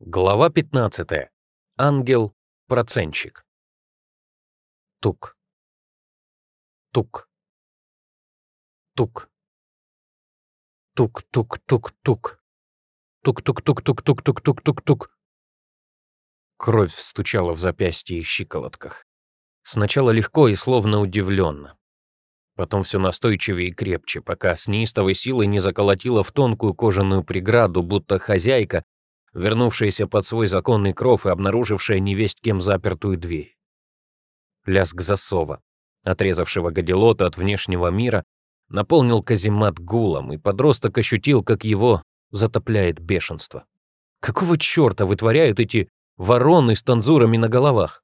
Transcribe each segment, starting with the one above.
Глава 15. Ангел-процентщик. Тук. Тук. Тук. Тук-тук-тук-тук. Тук-тук-тук-тук-тук-тук-тук-тук. Кровь стучала в запястье и щиколотках. Сначала легко и словно удивленно. Потом все настойчивее и крепче, пока с неистовой силой не заколотила в тонкую кожаную преграду, будто хозяйка вернувшаяся под свой законный кров и обнаружившая невесть кем запертую дверь. Лязг засова, отрезавшего гадилота от внешнего мира, наполнил каземат гулом, и подросток ощутил, как его затопляет бешенство. Какого черта вытворяют эти вороны с танзурами на головах?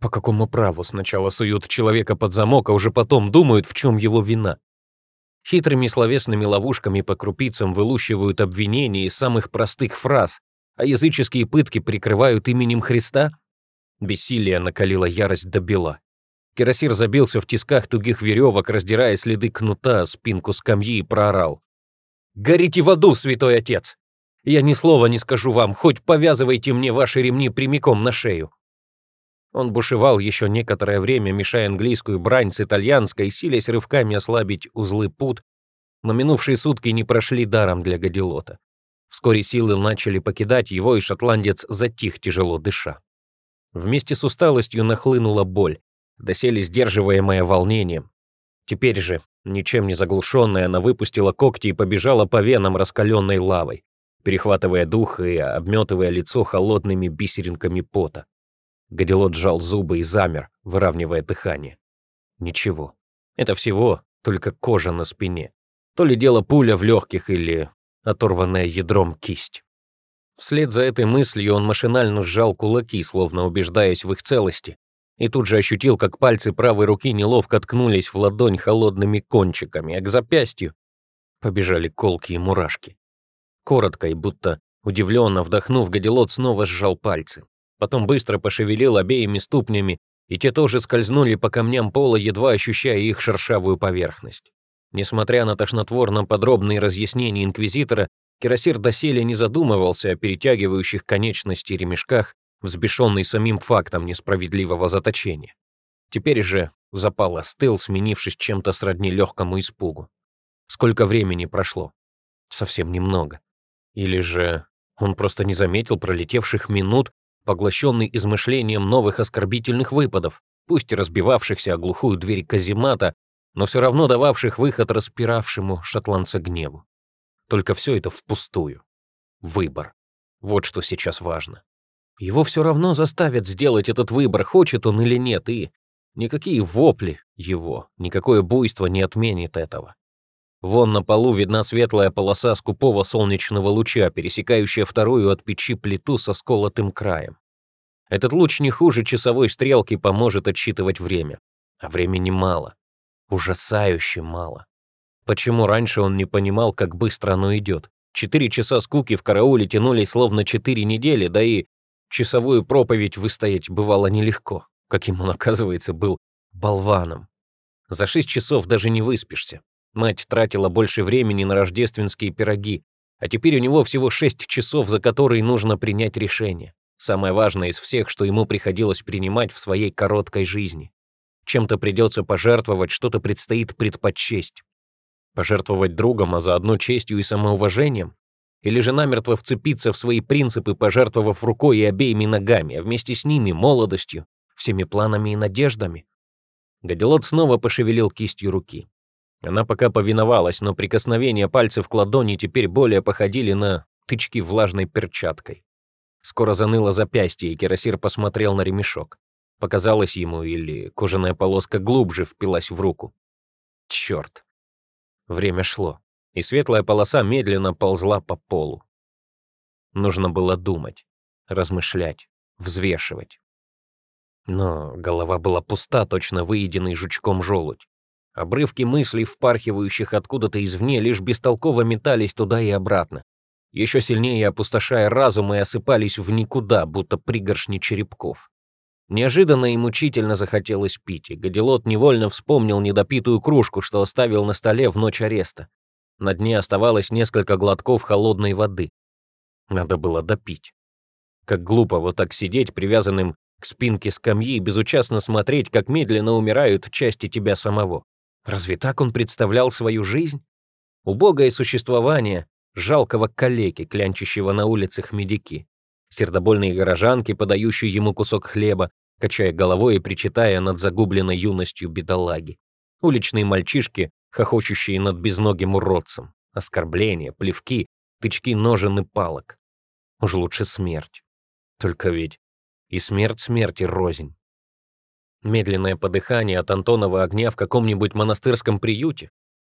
По какому праву сначала суют человека под замок, а уже потом думают, в чем его вина? Хитрыми словесными ловушками по крупицам вылущивают обвинения из самых простых фраз, а языческие пытки прикрывают именем Христа? Бессилие накалило ярость до бела. Кирасир забился в тисках тугих веревок, раздирая следы кнута, спинку скамьи и проорал. «Горите в аду, святой отец! Я ни слова не скажу вам, хоть повязывайте мне ваши ремни прямиком на шею!» Он бушевал еще некоторое время, мешая английскую брань с итальянской, силясь рывками ослабить узлы пут, но минувшие сутки не прошли даром для Гадилота. Вскоре силы начали покидать его, и шотландец затих, тяжело дыша. Вместе с усталостью нахлынула боль, доселе сдерживаемая волнением. Теперь же, ничем не заглушенная, она выпустила когти и побежала по венам раскаленной лавой, перехватывая дух и обметывая лицо холодными бисеринками пота. Гадилот сжал зубы и замер, выравнивая дыхание. Ничего. Это всего только кожа на спине. То ли дело пуля в легких или оторванная ядром кисть. Вслед за этой мыслью он машинально сжал кулаки, словно убеждаясь в их целости, и тут же ощутил, как пальцы правой руки неловко ткнулись в ладонь холодными кончиками, а к запястью побежали колки и мурашки. Коротко и будто удивленно вдохнув, Гадилот снова сжал пальцы. Потом быстро пошевелил обеими ступнями, и те тоже скользнули по камням пола, едва ощущая их шершавую поверхность. Несмотря на тошнотворно подробные разъяснения инквизитора, Кирасир доселе не задумывался о перетягивающих конечности ремешках, взбешенный самим фактом несправедливого заточения. Теперь же запал остыл, сменившись чем-то сродни легкому испугу. Сколько времени прошло? Совсем немного. Или же он просто не заметил пролетевших минут, поглощенный измышлением новых оскорбительных выпадов, пусть и разбивавшихся о глухую дверь каземата, но все равно дававших выход распиравшему шотландца гневу. Только все это впустую. Выбор. Вот что сейчас важно. Его все равно заставят сделать этот выбор, хочет он или нет, и никакие вопли его, никакое буйство не отменит этого. Вон на полу видна светлая полоса скупого солнечного луча, пересекающая вторую от печи плиту со сколотым краем. Этот луч не хуже часовой стрелки поможет отсчитывать время. А времени мало. Ужасающе мало. Почему раньше он не понимал, как быстро оно идет? Четыре часа скуки в карауле тянулись словно четыре недели, да и часовую проповедь выстоять бывало нелегко, каким он, оказывается, был болваном. За шесть часов даже не выспишься. Мать тратила больше времени на рождественские пироги, а теперь у него всего шесть часов, за которые нужно принять решение. Самое важное из всех, что ему приходилось принимать в своей короткой жизни. Чем-то придется пожертвовать, что-то предстоит предпочесть. Пожертвовать другом, а заодно честью и самоуважением? Или же намертво вцепиться в свои принципы, пожертвовав рукой и обеими ногами, а вместе с ними молодостью, всеми планами и надеждами? Гадилот снова пошевелил кистью руки. Она пока повиновалась, но прикосновения пальцев к ладони теперь более походили на тычки влажной перчаткой. Скоро заныло запястье, и Кирасир посмотрел на ремешок. Показалось ему, или кожаная полоска глубже впилась в руку. Черт. Время шло, и светлая полоса медленно ползла по полу. Нужно было думать, размышлять, взвешивать. Но голова была пуста, точно выеденный жучком желудь. Обрывки мыслей, впархивающих откуда-то извне, лишь бестолково метались туда и обратно, еще сильнее опустошая разум и осыпались в никуда, будто пригоршни черепков. Неожиданно и мучительно захотелось пить, и Гадилот невольно вспомнил недопитую кружку, что оставил на столе в ночь ареста. На дне оставалось несколько глотков холодной воды. Надо было допить. Как глупо вот так сидеть, привязанным к спинке скамьи и безучастно смотреть, как медленно умирают части тебя самого. Разве так он представлял свою жизнь? Убогое существование жалкого калеки, клянчащего на улицах медики. Сердобольные горожанки, подающие ему кусок хлеба, качая головой и причитая над загубленной юностью бедолаги. Уличные мальчишки, хохочущие над безногим уродцем. Оскорбления, плевки, тычки ножен и палок. Уж лучше смерть. Только ведь и смерть смерти рознь. Медленное подыхание от Антонова огня в каком-нибудь монастырском приюте,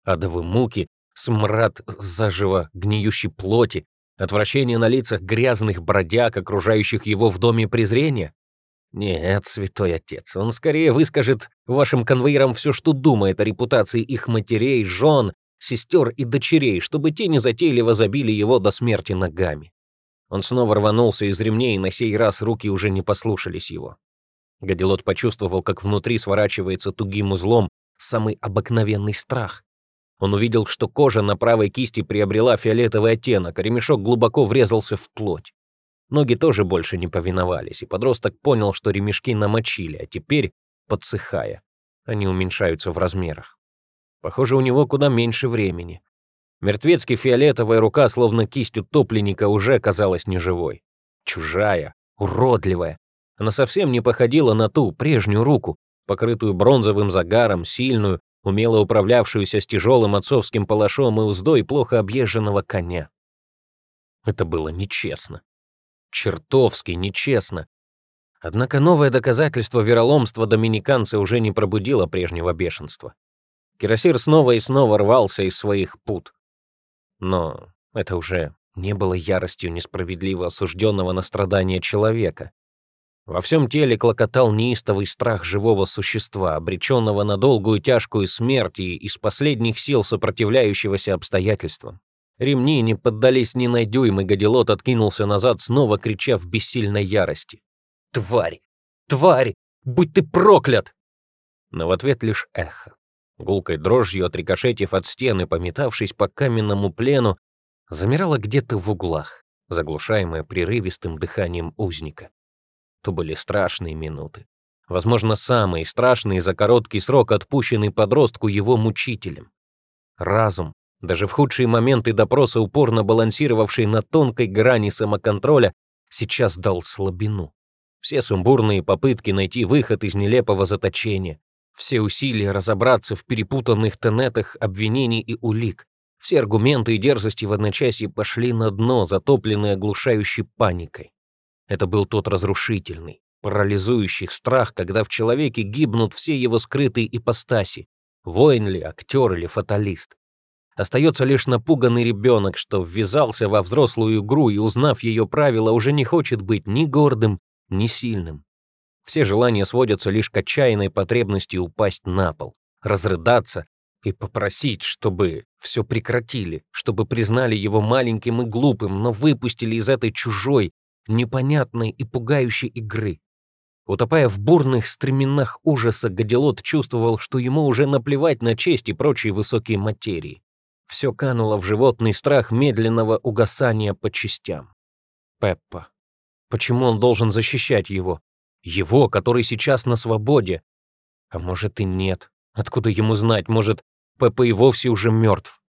адовы муки, смрад заживо гниющей плоти, отвращение на лицах грязных бродяг, окружающих его в доме презрения. Нет, святой отец, он скорее выскажет вашим конвоирам все, что думает о репутации их матерей, жен, сестер и дочерей, чтобы те незатейливо забили его до смерти ногами. Он снова рванулся из ремней, и на сей раз руки уже не послушались его. Гадилот почувствовал, как внутри сворачивается тугим узлом самый обыкновенный страх. Он увидел, что кожа на правой кисти приобрела фиолетовый оттенок, а ремешок глубоко врезался в плоть. Ноги тоже больше не повиновались, и подросток понял, что ремешки намочили, а теперь, подсыхая, они уменьшаются в размерах. Похоже, у него куда меньше времени. Мертвецки фиолетовая рука, словно кисть утопленника, уже казалась неживой. Чужая, уродливая. Она совсем не походила на ту, прежнюю руку, покрытую бронзовым загаром, сильную, умело управлявшуюся с тяжелым отцовским палашом и уздой плохо объезженного коня. Это было нечестно. Чертовски нечестно. Однако новое доказательство вероломства доминиканца уже не пробудило прежнего бешенства. Кирасир снова и снова рвался из своих пут. Но это уже не было яростью несправедливо осужденного на страдания человека. Во всем теле клокотал неистовый страх живого существа, обреченного на долгую тяжкую смерть и из последних сил сопротивляющегося обстоятельствам. Ремни не поддались ни на дюйм, и Гадилот откинулся назад, снова крича в бессильной ярости. «Тварь! Тварь! Будь ты проклят!» Но в ответ лишь эхо гулкой дрожью отрикошетив от стены, пометавшись по каменному плену, замирала где-то в углах, заглушаемая прерывистым дыханием узника. То были страшные минуты. Возможно, самые страшные за короткий срок, отпущенный подростку его мучителем. Разум, даже в худшие моменты допроса, упорно балансировавший на тонкой грани самоконтроля, сейчас дал слабину. Все сумбурные попытки найти выход из нелепого заточения, все усилия разобраться в перепутанных тенетах обвинений и улик, все аргументы и дерзости в одночасье пошли на дно, затопленные оглушающей паникой. Это был тот разрушительный, парализующий страх, когда в человеке гибнут все его скрытые ипостаси, воин ли, актер или фаталист. Остается лишь напуганный ребенок, что ввязался во взрослую игру и, узнав ее правила, уже не хочет быть ни гордым, ни сильным. Все желания сводятся лишь к отчаянной потребности упасть на пол, разрыдаться и попросить, чтобы все прекратили, чтобы признали его маленьким и глупым, но выпустили из этой чужой, непонятной и пугающей игры. Утопая в бурных стременах ужаса, Гадилот чувствовал, что ему уже наплевать на честь и прочие высокие материи. Все кануло в животный страх медленного угасания по частям. Пеппа. Почему он должен защищать его? Его, который сейчас на свободе. А может и нет. Откуда ему знать? Может, Пеппа и вовсе уже мертв.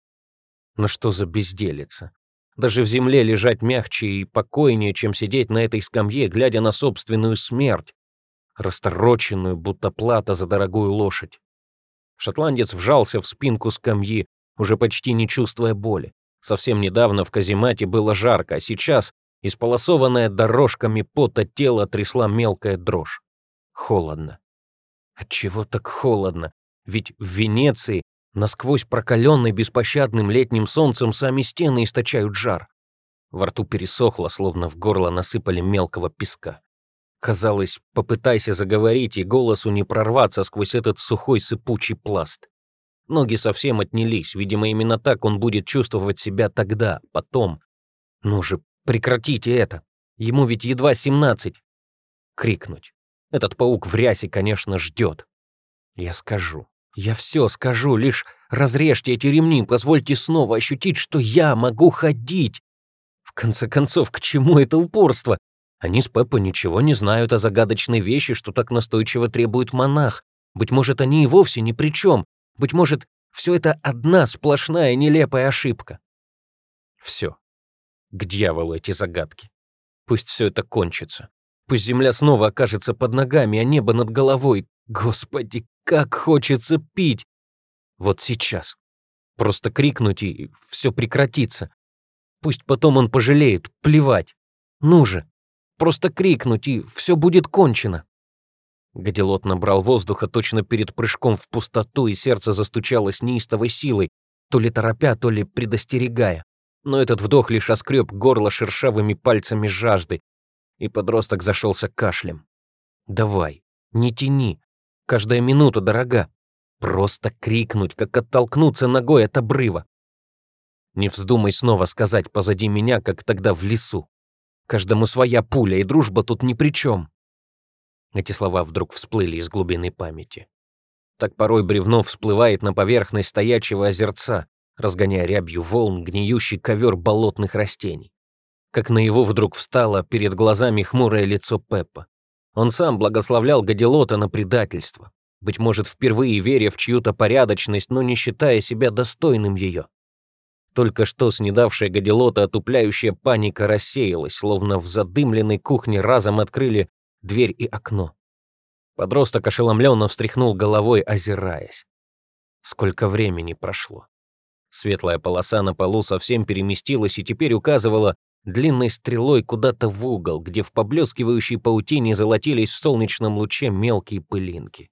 Но что за безделица? Даже в земле лежать мягче и покойнее, чем сидеть на этой скамье, глядя на собственную смерть, растороченную, будто плата за дорогую лошадь. Шотландец вжался в спинку скамьи, уже почти не чувствуя боли. Совсем недавно в каземате было жарко, а сейчас Исполосованное дорожками пота тело трясла мелкая дрожь. Холодно. Отчего так холодно? Ведь в Венеции, насквозь прокаленной беспощадным летним солнцем, сами стены источают жар. Во рту пересохло, словно в горло насыпали мелкого песка. Казалось, попытайся заговорить, и голосу не прорваться сквозь этот сухой сыпучий пласт. Ноги совсем отнялись, видимо, именно так он будет чувствовать себя тогда, потом. Ну же, Прекратите это. Ему ведь едва 17. Крикнуть. Этот паук в рясе, конечно, ждет. Я скажу. Я все скажу, лишь разрежьте эти ремни, позвольте снова ощутить, что я могу ходить. В конце концов, к чему это упорство? Они с Пеппой ничего не знают о загадочной вещи, что так настойчиво требует монах. Быть может, они и вовсе ни при чем. Быть может, все это одна сплошная нелепая ошибка. Все. К дьяволу эти загадки. Пусть все это кончится. Пусть земля снова окажется под ногами, а небо над головой. Господи, как хочется пить! Вот сейчас. Просто крикнуть, и все прекратится. Пусть потом он пожалеет, плевать. Ну же, просто крикнуть, и все будет кончено. Гадилот набрал воздуха точно перед прыжком в пустоту, и сердце застучало с неистовой силой, то ли торопя, то ли предостерегая. Но этот вдох лишь оскреб горло шершавыми пальцами жажды, и подросток зашелся кашлем. «Давай, не тяни, каждая минута дорога. Просто крикнуть, как оттолкнуться ногой от обрыва. Не вздумай снова сказать позади меня, как тогда в лесу. Каждому своя пуля, и дружба тут ни при чем. Эти слова вдруг всплыли из глубины памяти. Так порой бревно всплывает на поверхность стоячего озерца, разгоняя рябью волн гниющий ковер болотных растений. Как на его вдруг встало перед глазами хмурое лицо Пеппа. Он сам благословлял Гадилота на предательство, быть может, впервые веря в чью-то порядочность, но не считая себя достойным ее. Только что снедавшая Гадилота отупляющая паника рассеялась, словно в задымленной кухне разом открыли дверь и окно. Подросток ошеломленно встряхнул головой, озираясь. Сколько времени прошло. Светлая полоса на полу совсем переместилась и теперь указывала длинной стрелой куда-то в угол, где в поблескивающей паутине золотились в солнечном луче мелкие пылинки.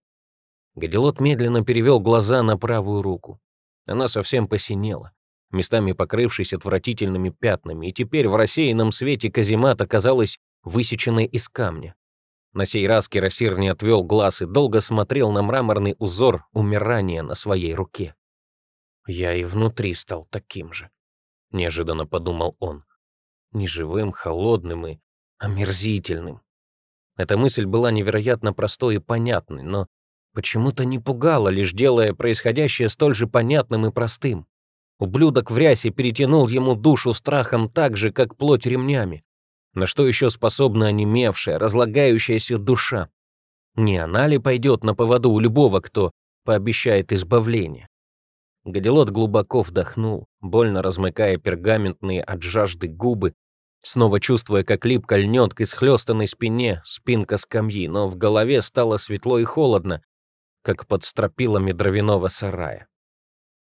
Гадилот медленно перевел глаза на правую руку. Она совсем посинела, местами покрывшись отвратительными пятнами, и теперь в рассеянном свете каземат оказалась высеченной из камня. На сей раз Кирасир не отвел глаз и долго смотрел на мраморный узор умирания на своей руке. «Я и внутри стал таким же», — неожиданно подумал он. Неживым, холодным и омерзительным. Эта мысль была невероятно простой и понятной, но почему-то не пугала, лишь делая происходящее столь же понятным и простым. Ублюдок в рясе перетянул ему душу страхом так же, как плоть ремнями. На что еще способна онемевшая, разлагающаяся душа? Не она ли пойдет на поводу у любого, кто пообещает избавление? Гадилот глубоко вдохнул, больно размыкая пергаментные от жажды губы, снова чувствуя, как липко льнет к исхлестанной спине спинка скамьи, но в голове стало светло и холодно, как под стропилами дровяного сарая.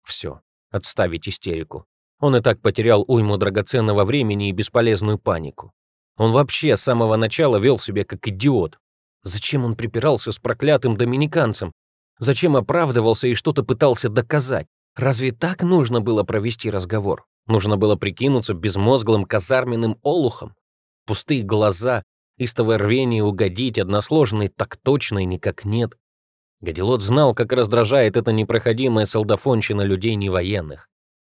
Все, отставить истерику. Он и так потерял уйму драгоценного времени и бесполезную панику. Он вообще с самого начала вел себя как идиот. Зачем он припирался с проклятым доминиканцем? Зачем оправдывался и что-то пытался доказать? Разве так нужно было провести разговор? Нужно было прикинуться безмозглым казарменным олухом? Пустые глаза, истовое рвение угодить, односложный так точно и никак нет. Гадилот знал, как раздражает эта непроходимая солдафонщина людей невоенных.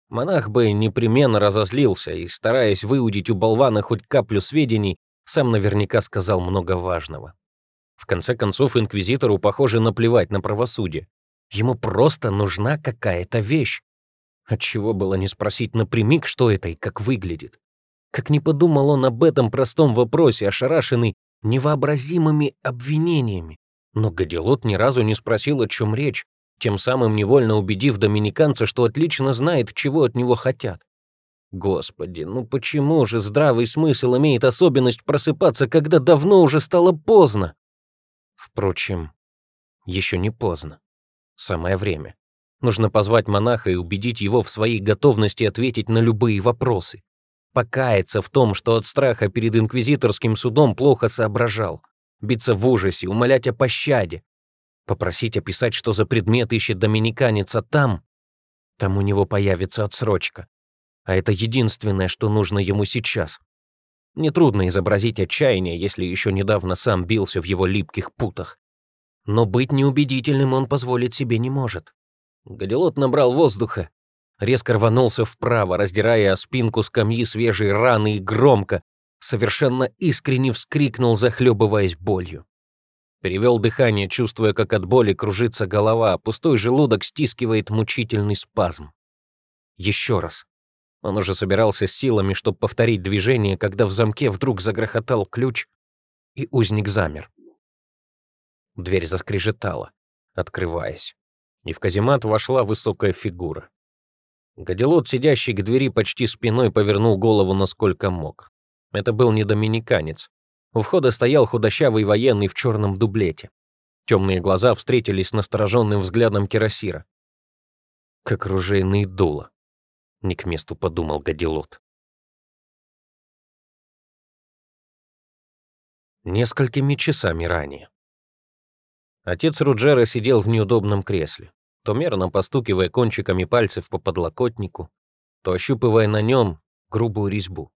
Монах бы непременно разозлился и, стараясь выудить у болвана хоть каплю сведений, сам наверняка сказал много важного. В конце концов, инквизитору, похоже, наплевать на правосудие. Ему просто нужна какая-то вещь. Отчего было не спросить напрямик, что это и как выглядит? Как не подумал он об этом простом вопросе, ошарашенный невообразимыми обвинениями. Но Гадилот ни разу не спросил, о чем речь, тем самым невольно убедив доминиканца, что отлично знает, чего от него хотят. Господи, ну почему же здравый смысл имеет особенность просыпаться, когда давно уже стало поздно? Впрочем, еще не поздно. Самое время. Нужно позвать монаха и убедить его в своей готовности ответить на любые вопросы. Покаяться в том, что от страха перед инквизиторским судом плохо соображал. Биться в ужасе, умолять о пощаде, Попросить описать, что за предмет ищет доминиканец, а там... Там у него появится отсрочка. А это единственное, что нужно ему сейчас. Нетрудно изобразить отчаяние, если еще недавно сам бился в его липких путах. Но быть неубедительным он позволить себе не может. Гадилот набрал воздуха, резко рванулся вправо, раздирая спинку скамьи свежей раны и громко, совершенно искренне вскрикнул, захлебываясь болью. Перевел дыхание, чувствуя, как от боли кружится голова, а пустой желудок стискивает мучительный спазм. Еще раз. Он уже собирался с силами, чтобы повторить движение, когда в замке вдруг загрохотал ключ, и узник замер. Дверь заскрежетала, открываясь, и в каземат вошла высокая фигура. Гадилот, сидящий к двери почти спиной, повернул голову насколько мог. Это был не доминиканец. У входа стоял худощавый военный в черном дублете. Темные глаза встретились с настороженным взглядом Кирасира. Как ружейные дула. Не к месту подумал Гадилот. Несколькими часами ранее. Отец Руджера сидел в неудобном кресле, то мерно постукивая кончиками пальцев по подлокотнику, то ощупывая на нем грубую резьбу.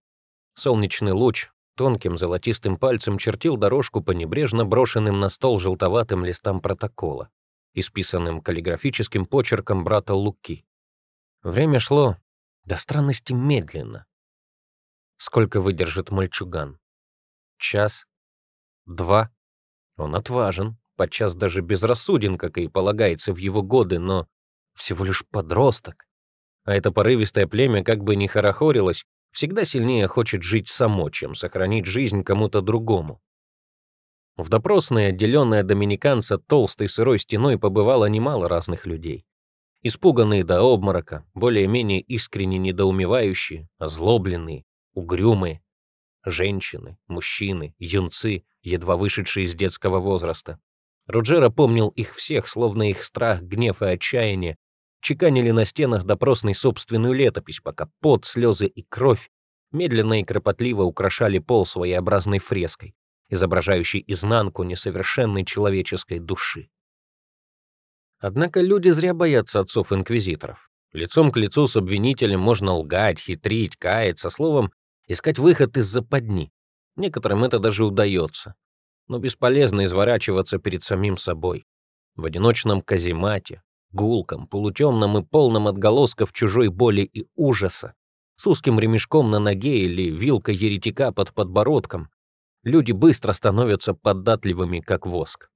Солнечный луч тонким золотистым пальцем чертил дорожку по небрежно брошенным на стол желтоватым листам протокола, исписанным каллиграфическим почерком брата Луки. Время шло до странности медленно. Сколько выдержит мальчуган? Час? Два? Он отважен, подчас даже безрассуден, как и полагается в его годы, но всего лишь подросток. А это порывистое племя как бы не хорохорилось, всегда сильнее хочет жить само, чем сохранить жизнь кому-то другому. В допросной, отделенной от доминиканца толстой сырой стеной, побывало немало разных людей. Испуганные до обморока, более-менее искренне недоумевающие, озлобленные, угрюмые, женщины, мужчины, юнцы, едва вышедшие из детского возраста. Руджера помнил их всех, словно их страх, гнев и отчаяние чеканили на стенах допросной собственную летопись, пока пот, слезы и кровь медленно и кропотливо украшали пол своеобразной фреской изображающий изнанку несовершенной человеческой души. Однако люди зря боятся отцов-инквизиторов. Лицом к лицу с обвинителем можно лгать, хитрить, каяться, словом, искать выход из западни. Некоторым это даже удается. Но бесполезно изворачиваться перед самим собой. В одиночном каземате, гулком, полутемном и полном отголосков чужой боли и ужаса, с узким ремешком на ноге или вилкой еретика под подбородком, люди быстро становятся податливыми, как воск.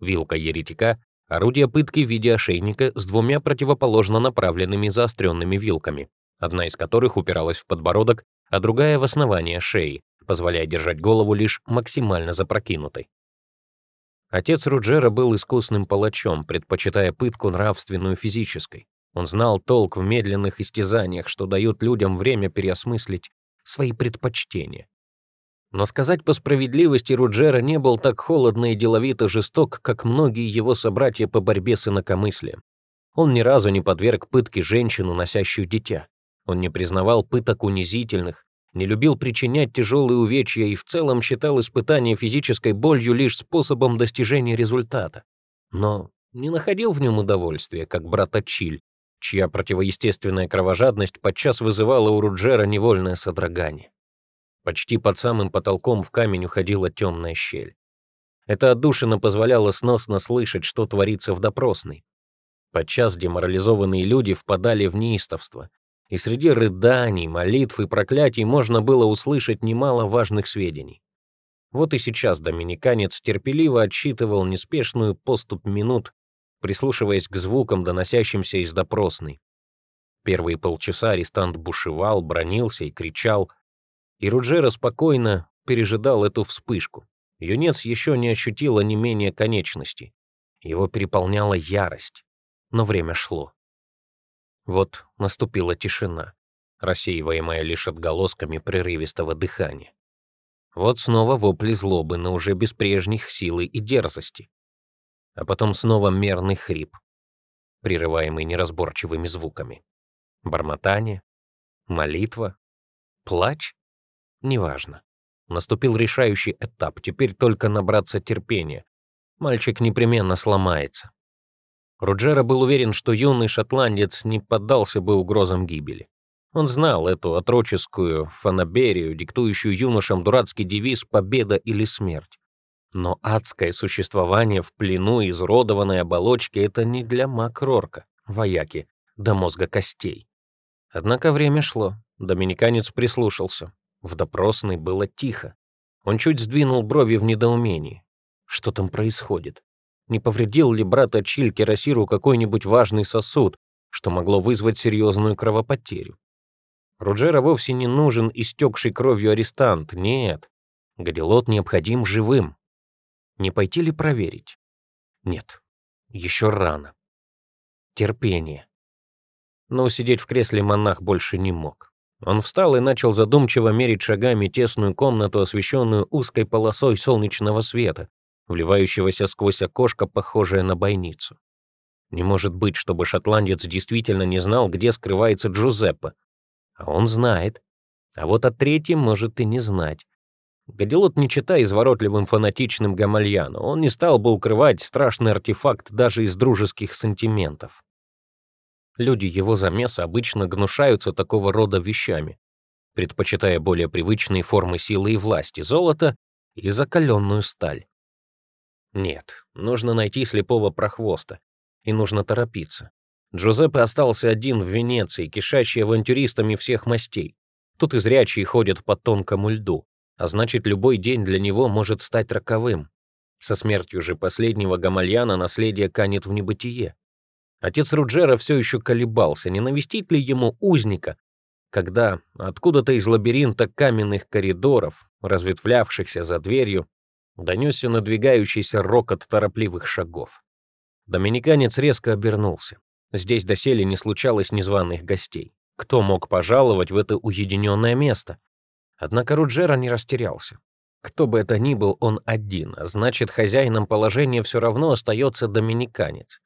Вилка еретика — орудие пытки в виде ошейника с двумя противоположно направленными заостренными вилками, одна из которых упиралась в подбородок, а другая — в основание шеи, позволяя держать голову лишь максимально запрокинутой. Отец Руджера был искусным палачом, предпочитая пытку нравственную физической. Он знал толк в медленных истязаниях, что дают людям время переосмыслить свои предпочтения. Но сказать по справедливости, Руджера не был так холодно и деловито жесток, как многие его собратья по борьбе с инакомыслием. Он ни разу не подверг пытке женщину, носящую дитя. Он не признавал пыток унизительных, не любил причинять тяжелые увечья и в целом считал испытание физической болью лишь способом достижения результата. Но не находил в нем удовольствия, как брата Чиль, чья противоестественная кровожадность подчас вызывала у Руджера невольное содрогание. Почти под самым потолком в камень уходила темная щель. Эта отдушина позволяла сносно слышать, что творится в допросной. Подчас деморализованные люди впадали в неистовство, и среди рыданий, молитв и проклятий можно было услышать немало важных сведений. Вот и сейчас доминиканец терпеливо отсчитывал неспешную поступ минут, прислушиваясь к звукам, доносящимся из допросной. Первые полчаса арестант бушевал, бронился и кричал — и Руджера спокойно пережидал эту вспышку. Юнец еще не ощутил не менее конечности. Его переполняла ярость. Но время шло. Вот наступила тишина, рассеиваемая лишь отголосками прерывистого дыхания. Вот снова вопли злобы, но уже без прежних силы и дерзости. А потом снова мерный хрип, прерываемый неразборчивыми звуками. Бормотание, молитва, плач. Неважно. Наступил решающий этап, теперь только набраться терпения. Мальчик непременно сломается. Руджера был уверен, что юный шотландец не поддался бы угрозам гибели. Он знал эту отроческую фанаберию, диктующую юношам дурацкий девиз «победа или смерть». Но адское существование в плену изуродованной оболочки — это не для Макрорка, вояки, до мозга костей. Однако время шло, доминиканец прислушался. В допросной было тихо. Он чуть сдвинул брови в недоумении. Что там происходит? Не повредил ли брата Чиль Кирасиру какой-нибудь важный сосуд, что могло вызвать серьезную кровопотерю? Руджера вовсе не нужен истекший кровью арестант, нет. Гадилот необходим живым. Не пойти ли проверить? Нет, еще рано. Терпение. Но сидеть в кресле монах больше не мог. Он встал и начал задумчиво мерить шагами тесную комнату, освещенную узкой полосой солнечного света, вливающегося сквозь окошко, похожее на бойницу. Не может быть, чтобы шотландец действительно не знал, где скрывается Джузеппе. А он знает. А вот о третьем может и не знать. Гадилот не читай изворотливым фанатичным Гамальяну, он не стал бы укрывать страшный артефакт даже из дружеских сантиментов. Люди его замеса обычно гнушаются такого рода вещами, предпочитая более привычные формы силы и власти, золото и закаленную сталь. Нет, нужно найти слепого прохвоста, и нужно торопиться. Джузеппе остался один в Венеции, кишащий авантюристами всех мастей. Тут и зрячие ходят по тонкому льду, а значит, любой день для него может стать роковым. Со смертью же последнего Гамальяна наследие канет в небытие. Отец Руджера все еще колебался, не навестить ли ему узника, когда откуда-то из лабиринта каменных коридоров, разветвлявшихся за дверью, донесся надвигающийся рокот торопливых шагов. Доминиканец резко обернулся. Здесь доселе не случалось незваных гостей. Кто мог пожаловать в это уединенное место? Однако Руджера не растерялся. Кто бы это ни был, он один, а значит, хозяином положения все равно остается доминиканец.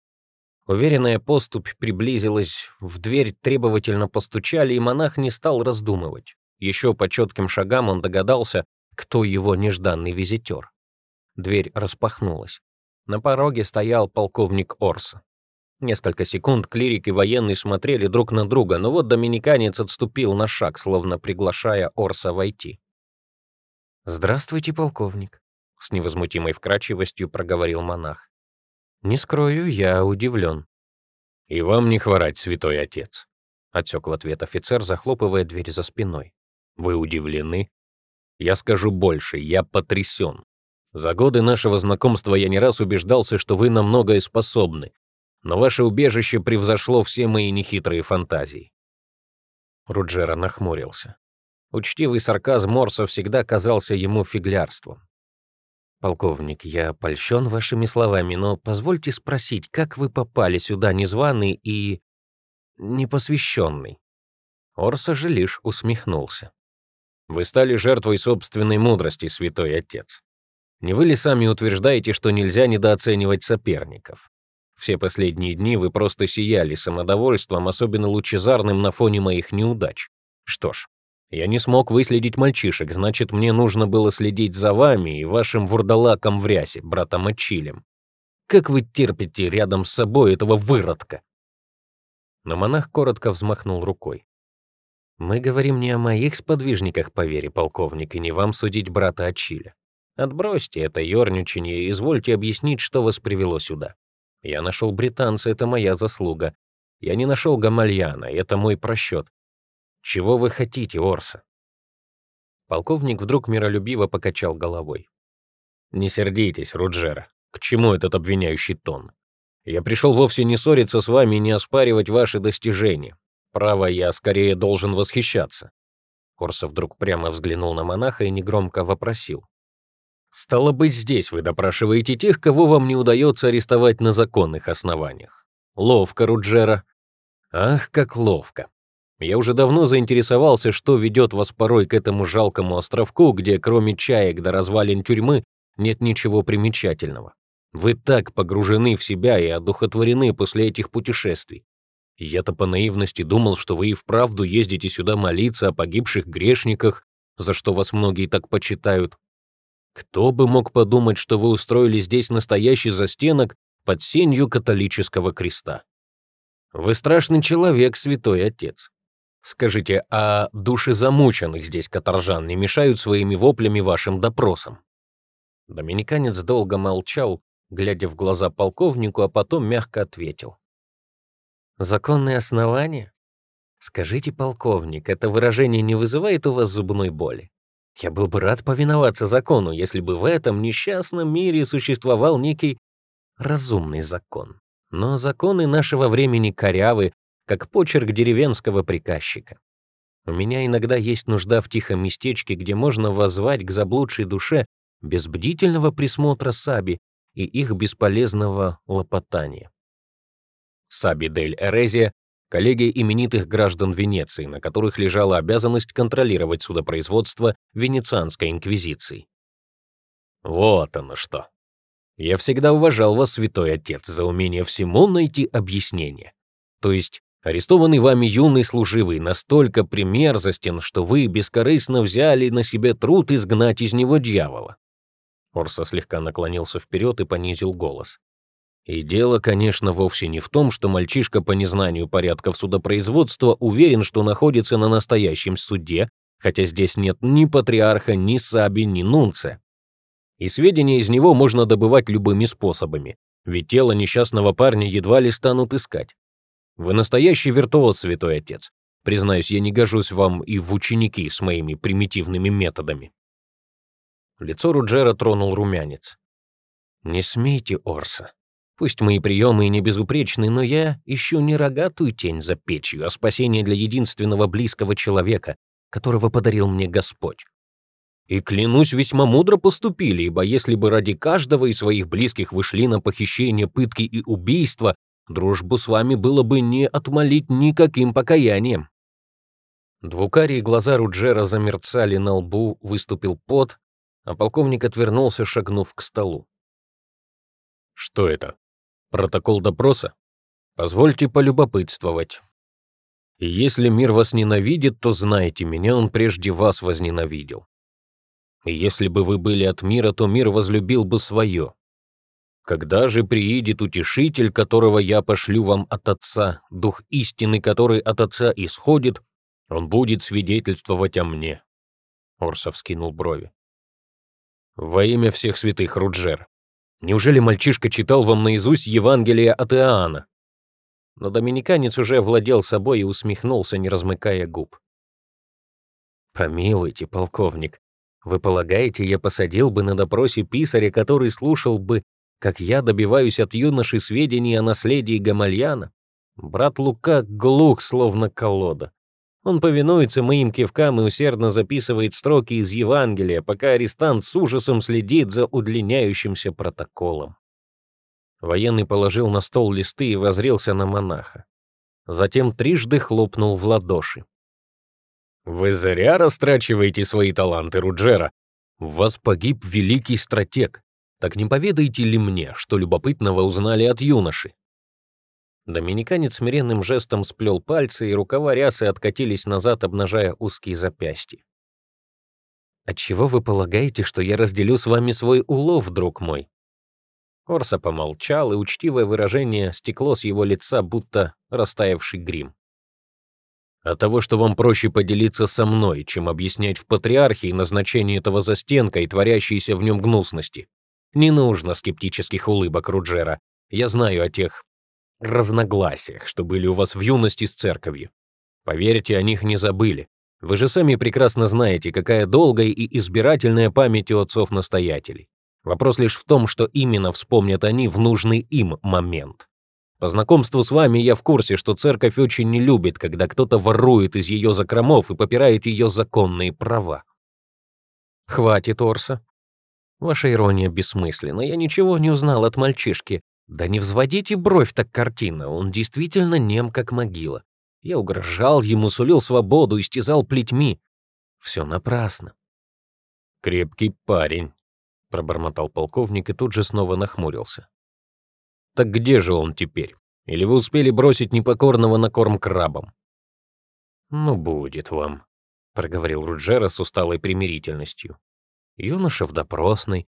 Уверенная поступь приблизилась, в дверь требовательно постучали, и монах не стал раздумывать. Еще по четким шагам он догадался, кто его нежданный визитер. Дверь распахнулась. На пороге стоял полковник Орса. Несколько секунд клирик и военный смотрели друг на друга, но вот доминиканец отступил на шаг, словно приглашая Орса войти. «Здравствуйте, полковник», — с невозмутимой вкрадчивостью проговорил монах. «Не скрою, я удивлен». «И вам не хворать, святой отец», — отсек в ответ офицер, захлопывая дверь за спиной. «Вы удивлены? Я скажу больше, я потрясен. За годы нашего знакомства я не раз убеждался, что вы на многое способны, но ваше убежище превзошло все мои нехитрые фантазии». Руджера нахмурился. Учтивый сарказм Морса всегда казался ему фиглярством. «Полковник, я польщен вашими словами, но позвольте спросить, как вы попали сюда незваный и... непосвященный?» Орса же лишь усмехнулся. «Вы стали жертвой собственной мудрости, святой отец. Не вы ли сами утверждаете, что нельзя недооценивать соперников? Все последние дни вы просто сияли самодовольством, особенно лучезарным на фоне моих неудач. Что ж, я не смог выследить мальчишек, значит, мне нужно было следить за вами и вашим вурдалаком в рясе, братом Ачилем. Как вы терпите рядом с собой этого выродка?» Но монах коротко взмахнул рукой. «Мы говорим не о моих сподвижниках по вере, полковник, и не вам судить брата Ачиля. Отбросьте это ерничание и извольте объяснить, что вас привело сюда. Я нашел британца, это моя заслуга. Я не нашел Гамальяна, это мой просчет. Чего вы хотите, Орса?» Полковник вдруг миролюбиво покачал головой. «Не сердитесь, Руджера. К чему этот обвиняющий тон? Я пришел вовсе не ссориться с вами и не оспаривать ваши достижения. Право, я скорее должен восхищаться». Орса вдруг прямо взглянул на монаха и негромко вопросил. Стало быть, здесь вы допрашиваете тех, кого вам не удается арестовать на законных основаниях. Ловко, Руджера. Ах, как ловко. Я уже давно заинтересовался, что ведет вас порой к этому жалкому островку, где кроме чаек до развалин тюрьмы нет ничего примечательного. Вы так погружены в себя и одухотворены после этих путешествий. Я-то по наивности думал, что вы и вправду ездите сюда молиться о погибших грешниках, за что вас многие так почитают. Кто бы мог подумать, что вы устроили здесь настоящий застенок под сенью католического креста? Вы страшный человек, святой отец. Скажите, а души замученных здесь каторжан не мешают своими воплями вашим допросам? Доминиканец долго молчал, глядя в глаза полковнику, а потом мягко ответил. «Законные основания? Скажите, полковник, это выражение не вызывает у вас зубной боли? Я был бы рад повиноваться закону, если бы в этом несчастном мире существовал некий разумный закон. Но законы нашего времени корявы, как почерк деревенского приказчика. У меня иногда есть нужда в тихом местечке, где можно воззвать к заблудшей душе без бдительного присмотра Саби и их бесполезного лопотания. Саби дель Эрезия — коллегия именитых граждан Венеции, на которых лежала обязанность контролировать судопроизводство Венецианской инквизиции. Вот оно что. Я всегда уважал вас, святой отец, за умение всему найти объяснение. То есть Арестованный вами юный служивый настолько примерзостен, что вы бескорыстно взяли на себе труд изгнать из него дьявола. Орса слегка наклонился вперед и понизил голос. И дело, конечно, вовсе не в том, что мальчишка по незнанию порядков судопроизводства уверен, что находится на настоящем суде, хотя здесь нет ни патриарха, ни саби, ни нунца. И сведения из него можно добывать любыми способами, ведь тело несчастного парня едва ли станут искать. Вы настоящий виртуоз, святой отец. Признаюсь, я не гожусь вам и в ученики с моими примитивными методами. Лицо Руджера тронул румянец. Не смейте, Орса. Пусть мои приемы и не безупречны, но я ищу не рогатую тень за печью, а спасение для единственного близкого человека, которого подарил мне Господь. И клянусь, весьма мудро поступили, ибо если бы ради каждого из своих близких вышли на похищение, пытки и убийства, дружбу с вами было бы не отмолить никаким покаянием». Двукарие глаза Руджера замерцали на лбу, выступил пот, а полковник отвернулся, шагнув к столу. «Что это? Протокол допроса? Позвольте полюбопытствовать. Если мир вас ненавидит, то знайте, меня он прежде вас возненавидел. Если бы вы были от мира, то мир возлюбил бы свое. Когда же приидет утешитель, которого я пошлю вам от Отца, дух истины, который от Отца исходит, он будет свидетельствовать о мне. Орсов скинул брови. Во имя всех святых, Руджер. Неужели мальчишка читал вам наизусть Евангелие от Иоанна? Но доминиканец уже владел собой и усмехнулся, не размыкая губ. Помилуйте, полковник, вы полагаете, я посадил бы на допросе писаря, который слушал бы как я добиваюсь от юноши сведений о наследии Гамальяна. Брат Лука глух, словно колода. Он повинуется моим кивкам и усердно записывает строки из Евангелия, пока арестант с ужасом следит за удлиняющимся протоколом. Военный положил на стол листы и возрился на монаха. Затем трижды хлопнул в ладоши. «Вы зря растрачиваете свои таланты, Руджера. В вас погиб великий стратег. Так не поведаете ли мне, что любопытного узнали от юноши?» Доминиканец смиренным жестом сплел пальцы, и рукава рясы откатились назад, обнажая узкие запястья. «Отчего вы полагаете, что я разделю с вами свой улов, друг мой?» Орса помолчал, и учтивое выражение стекло с его лица, будто растаявший грим. «От того, что вам проще поделиться со мной, чем объяснять в патриархии назначение этого застенка и творящиеся в нем гнусности. Не нужно скептических улыбок Руджера. Я знаю о тех разногласиях, что были у вас в юности с церковью. Поверьте, о них не забыли. Вы же сами прекрасно знаете, какая долгая и избирательная память у отцов-настоятелей. Вопрос лишь в том, что именно вспомнят они в нужный им момент. По знакомству с вами я в курсе, что церковь очень не любит, когда кто-то ворует из ее закромов и попирает ее законные права. Хватит, Орса. Ваша ирония бессмысленна. Я ничего не узнал от мальчишки. Да не взводите бровь так картина. Он действительно нем, как могила. Я угрожал ему, сулил свободу, истязал плетьми. Все напрасно. Крепкий парень, пробормотал полковник и тут же снова нахмурился. Так где же он теперь? Или вы успели бросить непокорного на корм крабам? Ну, будет вам, проговорил Руджера с усталой примирительностью. Юноша в допросной.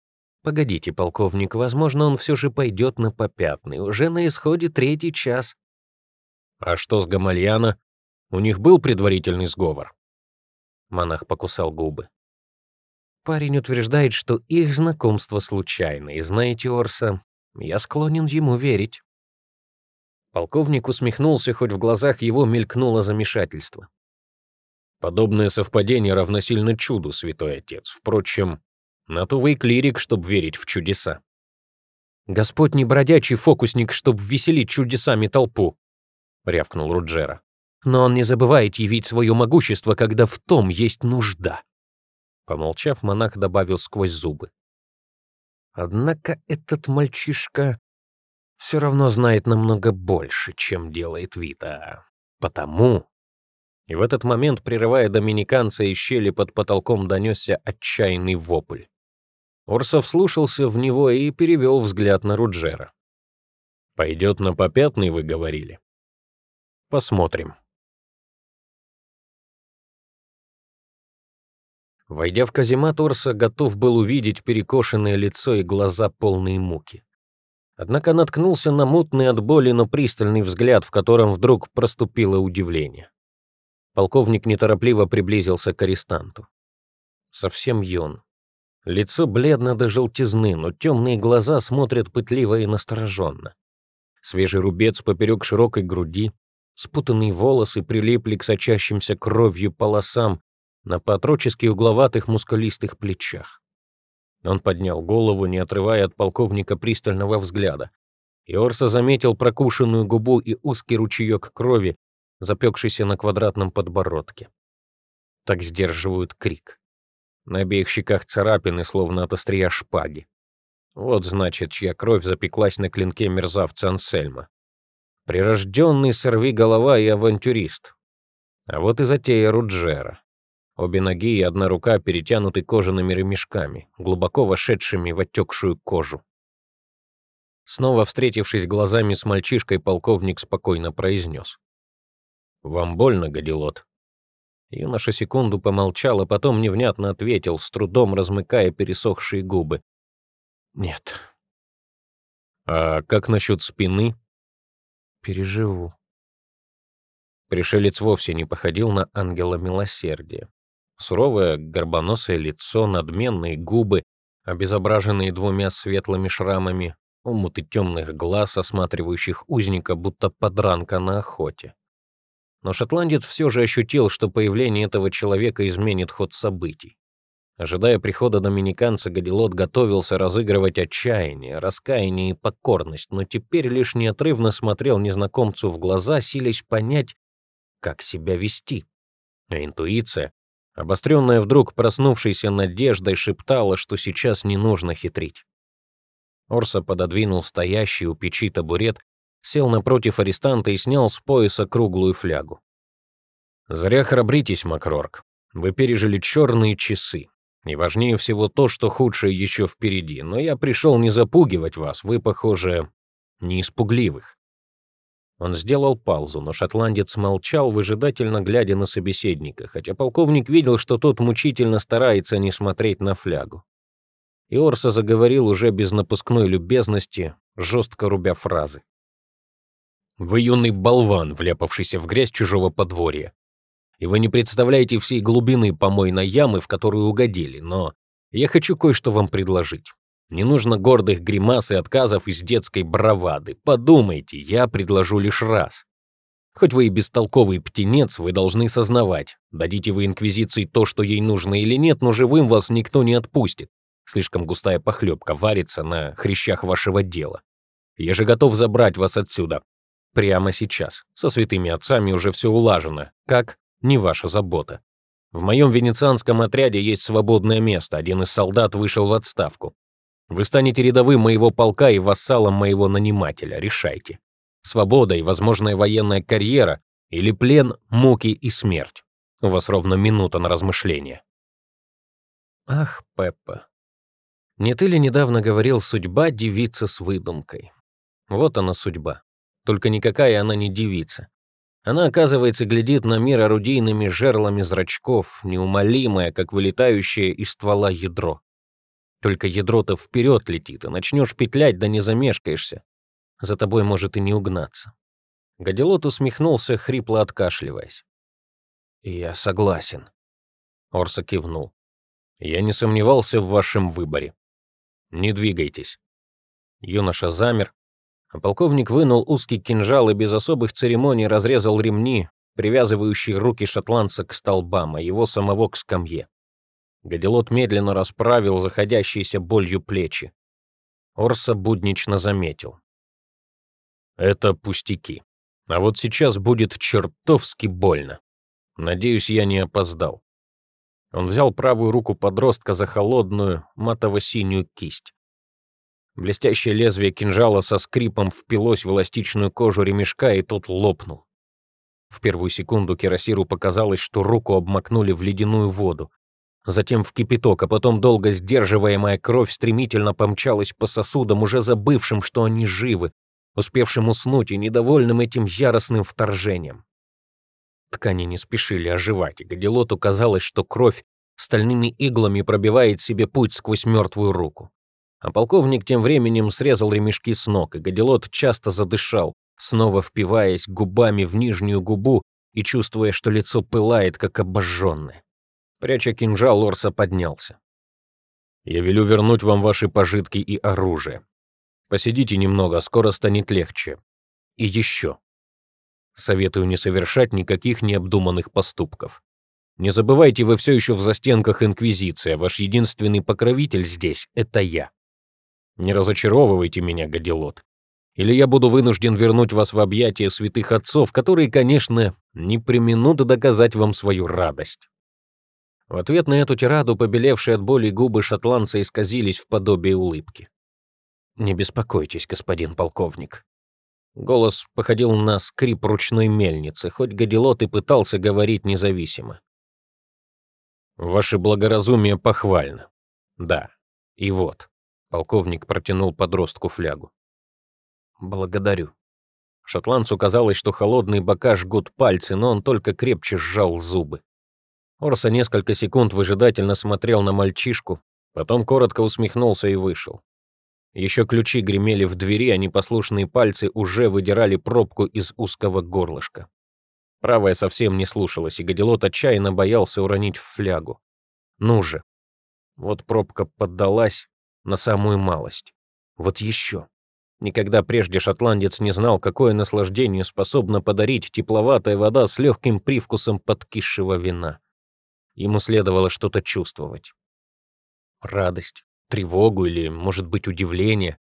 Погодите, полковник, возможно, он все же пойдет на попятный. Уже на исходе третий час. А что с Гамальяна? У них был предварительный сговор. Монах покусал губы. Парень утверждает, что их знакомство случайно, и знаете, Орса, я склонен ему верить. Полковник усмехнулся, хоть в глазах его мелькнуло замешательство. Подобное совпадение равносильно чуду, святой отец. Впрочем, на то вы и клирик, чтобы верить в чудеса. Господь не бродячий фокусник, чтобы веселить чудесами толпу, рявкнул Руджера. но он не забывает явить свое могущество, когда в том есть нужда. Помолчав, монах добавил сквозь зубы. Однако этот мальчишка все равно знает намного больше, чем делает вид, а потому... И в этот момент, прерывая доминиканца из щели под потолком, донесся отчаянный вопль. Орсов слушался в него и перевел взгляд на Руджера. «Пойдет на попятный, вы говорили?» «Посмотрим». Войдя в каземат, Орса готов был увидеть перекошенное лицо и глаза полные муки. Однако наткнулся на мутный от боли, но пристальный взгляд, в котором вдруг проступило удивление. Полковник неторопливо приблизился к арестанту. Совсем юн. Лицо бледно до желтизны, но темные глаза смотрят пытливо и настороженно. Свежий рубец поперек широкой груди, спутанные волосы прилипли к сочащимся кровью полосам, на поотрочески угловатых мускулистых плечах. Он поднял голову, не отрывая от полковника пристального взгляда. Иорса заметил прокушенную губу и узкий ручеек крови, запекшийся на квадратном подбородке. Так сдерживают крик. На обеих щеках царапины, словно от острия шпаги. Вот, значит, чья кровь запеклась на клинке мерзавца Ансельма. Прирожденный сорви-голова и авантюрист. А вот и затея Руджера. Обе ноги и одна рука перетянуты кожаными ремешками, глубоко вошедшими в отекшую кожу. Снова встретившись глазами с мальчишкой, полковник спокойно произнес. «Вам больно, Гадилот?» Юноша секунду помолчал, а потом невнятно ответил, с трудом размыкая пересохшие губы. «Нет». «А как насчет спины?» «Переживу». Пришелец вовсе не походил на ангела милосердия. Суровое горбоносое лицо, надменные губы, обезображенные двумя светлыми шрамами, умуты темных глаз, осматривающих узника, будто подранка на охоте. Но шотландец все же ощутил, что появление этого человека изменит ход событий. Ожидая прихода доминиканца, Гадилот готовился разыгрывать отчаяние, раскаяние и покорность, но теперь лишь неотрывно смотрел незнакомцу в глаза, силясь понять, как себя вести. А интуиция, Обостренная вдруг проснувшейся надеждой шептала, что сейчас не нужно хитрить. Орса пододвинул стоящий у печи табурет, сел напротив арестанта и снял с пояса круглую флягу. «Зря храбритесь, Макрорк. Вы пережили черные часы. И важнее всего то, что худшее еще впереди. Но я пришел не запугивать вас, вы, похоже, не испугливых. Он сделал паузу, но шотландец молчал, выжидательно глядя на собеседника, хотя полковник видел, что тот мучительно старается не смотреть на флягу. Иорса заговорил уже без напускной любезности, жестко рубя фразы. «Вы юный болван, вляпавшийся в грязь чужого подворья. И вы не представляете всей глубины помойной ямы, в которую угодили, но я хочу кое-что вам предложить. Не нужно гордых гримас и отказов из детской бравады. Подумайте, я предложу лишь раз. Хоть вы и бестолковый птенец, вы должны сознавать, дадите вы Инквизиции то, что ей нужно или нет, но живым вас никто не отпустит. Слишком густая похлебка варится на хрящах вашего дела. Я же готов забрать вас отсюда. Прямо сейчас. Со святыми отцами уже все улажено. Как? Не ваша забота. В моем венецианском отряде есть свободное место. Один из солдат вышел в отставку. Вы станете рядовым моего полка и вассалом моего нанимателя. Решайте. Свобода и возможная военная карьера или плен, муки и смерть. У вас ровно минута на размышление. Ах, Пеппа. Не ты ли недавно говорил, судьба девица с выдумкой? Вот она судьба. Только никакая она не девица. Она, оказывается, глядит на мир орудийными жерлами зрачков, неумолимая, как вылетающее из ствола ядро. Только ядро-то вперед летит, и начнешь петлять, да не замешкаешься. За тобой может и не угнаться. Гадилот усмехнулся, хрипло откашливаясь. «Я согласен», — Орса кивнул. «Я не сомневался в вашем выборе. Не двигайтесь». Юноша замер, полковник вынул узкий кинжал и без особых церемоний разрезал ремни, привязывающие руки шотландца к столбам, а его самого к скамье. Гадилот медленно расправил заходящиеся болью плечи. Орса буднично заметил. «Это пустяки. А вот сейчас будет чертовски больно. Надеюсь, я не опоздал. Он взял правую руку подростка за холодную, матово-синюю кисть. Блестящее лезвие кинжала со скрипом впилось в эластичную кожу ремешка, и тот лопнул. В первую секунду Кирасиру показалось, что руку обмакнули в ледяную воду. Затем в кипяток, а потом долго сдерживаемая кровь стремительно помчалась по сосудам, уже забывшим, что они живы, успевшим уснуть и недовольным этим яростным вторжением. Ткани не спешили оживать, и Гадилоту казалось, что кровь стальными иглами пробивает себе путь сквозь мертвую руку. А полковник тем временем срезал ремешки с ног, и Гадилот часто задышал, снова впиваясь губами в нижнюю губу и чувствуя, что лицо пылает, как обожженное. Пряча кинжал, Орса поднялся. «Я велю вернуть вам ваши пожитки и оружие. Посидите немного, скоро станет легче. И еще. Советую не совершать никаких необдуманных поступков. Не забывайте, вы все еще в застенках Инквизиции, а ваш единственный покровитель здесь — это я. Не разочаровывайте меня, Гадилот. Или я буду вынужден вернуть вас в объятия святых отцов, которые, конечно, не применут доказать вам свою радость. В ответ на эту тираду побелевшие от боли губы шотландца исказились в подобие улыбки. «Не беспокойтесь, господин полковник. Голос походил на скрип ручной мельницы, хоть Гадилот и пытался говорить независимо. «Ваше благоразумие похвально. Да. И вот». Полковник протянул подростку флягу. «Благодарю». Шотландцу казалось, что холодные бока жгут пальцы, но он только крепче сжал зубы. Орса несколько секунд выжидательно смотрел на мальчишку, потом коротко усмехнулся и вышел. Еще ключи гремели в двери, а непослушные пальцы уже выдирали пробку из узкого горлышка. Правая совсем не слушалась, и Гадилот отчаянно боялся уронить в флягу. Ну же. Вот пробка поддалась на самую малость. Вот еще. Никогда прежде шотландец не знал, какое наслаждение способна подарить тепловатая вода с легким привкусом подкисшего вина. Ему следовало что-то чувствовать. Радость, тревогу или, может быть, удивление.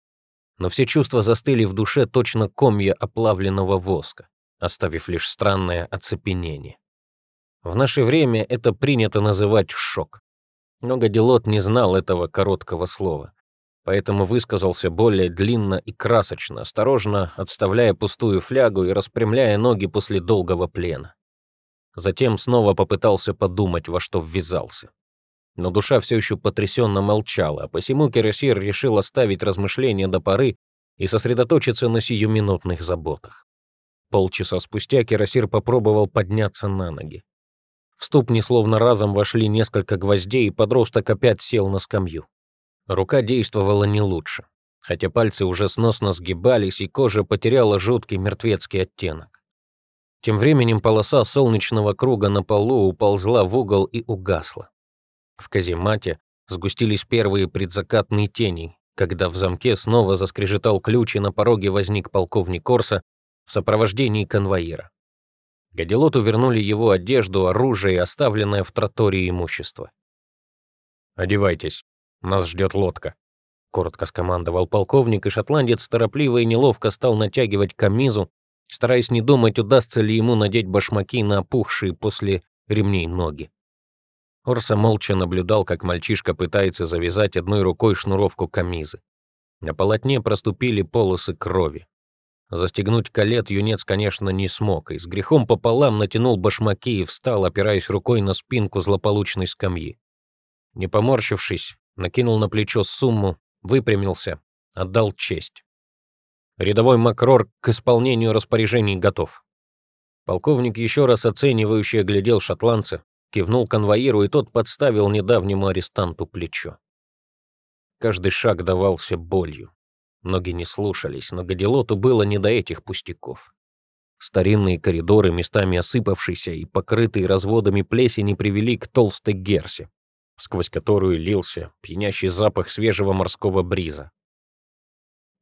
Но все чувства застыли в душе точно комья оплавленного воска, оставив лишь странное оцепенение. В наше время это принято называть шок. Но Гадилот не знал этого короткого слова, поэтому высказался более длинно и красочно, осторожно отставляя пустую флягу и распрямляя ноги после долгого плена. Затем снова попытался подумать, во что ввязался но душа все еще потрясенно молчала, а посему Керосир решил оставить размышления до поры и сосредоточиться на сиюминутных заботах. Полчаса спустя Керосир попробовал подняться на ноги. В ступни словно разом вошли несколько гвоздей, и подросток опять сел на скамью. Рука действовала не лучше, хотя пальцы уже сносно сгибались, и кожа потеряла жуткий мертвецкий оттенок. Тем временем полоса солнечного круга на полу уползла в угол и угасла. В каземате сгустились первые предзакатные тени, когда в замке снова заскрежетал ключ, и на пороге возник полковник Корса в сопровождении конвоира. Гадилоту вернули его одежду, оружие и оставленное в тротории имущество. «Одевайтесь, нас ждет лодка», — коротко скомандовал полковник, и шотландец торопливо и неловко стал натягивать камизу, стараясь не думать, удастся ли ему надеть башмаки на опухшие после ремней ноги. Орса молча наблюдал, как мальчишка пытается завязать одной рукой шнуровку камизы. На полотне проступили полосы крови. Застегнуть колет юнец, конечно, не смог, и с грехом пополам натянул башмаки и встал, опираясь рукой на спинку злополучной скамьи. Не поморщившись, накинул на плечо сумму, выпрямился, отдал честь. Рядовой Макрор к исполнению распоряжений готов. Полковник еще раз оценивающе оглядел шотландца, Кивнул конвоиру, и тот подставил недавнему арестанту плечо. Каждый шаг давался болью. Ноги не слушались, но Гадилоту было не до этих пустяков. Старинные коридоры, местами осыпавшиеся и покрытые разводами плесени, привели к толстой герсе, сквозь которую лился пьянящий запах свежего морского бриза.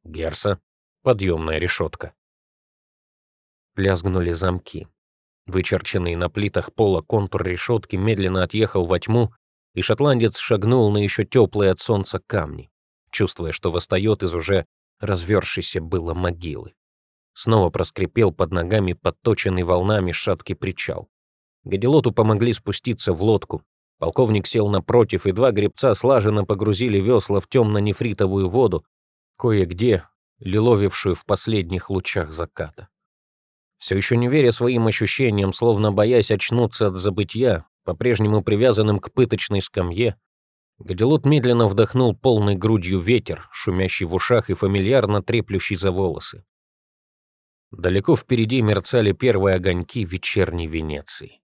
Герса — подъемная решетка. Лязгнули замки. Вычерченный на плитах пола контур решетки медленно отъехал во тьму, и шотландец шагнул на еще теплые от солнца камни, чувствуя, что восстает из уже развершейся было могилы. Снова проскрипел под ногами подточенный волнами шаткий причал. Гадилоту помогли спуститься в лодку. Полковник сел напротив, и два гребца слаженно погрузили весла в темно-нефритовую воду, кое-где лиловившую в последних лучах заката. Все еще не веря своим ощущениям, словно боясь очнуться от забытья, по-прежнему привязанным к пыточной скамье, Гадилот медленно вдохнул полной грудью ветер, шумящий в ушах и фамильярно треплющий за волосы. Далеко впереди мерцали первые огоньки вечерней Венеции.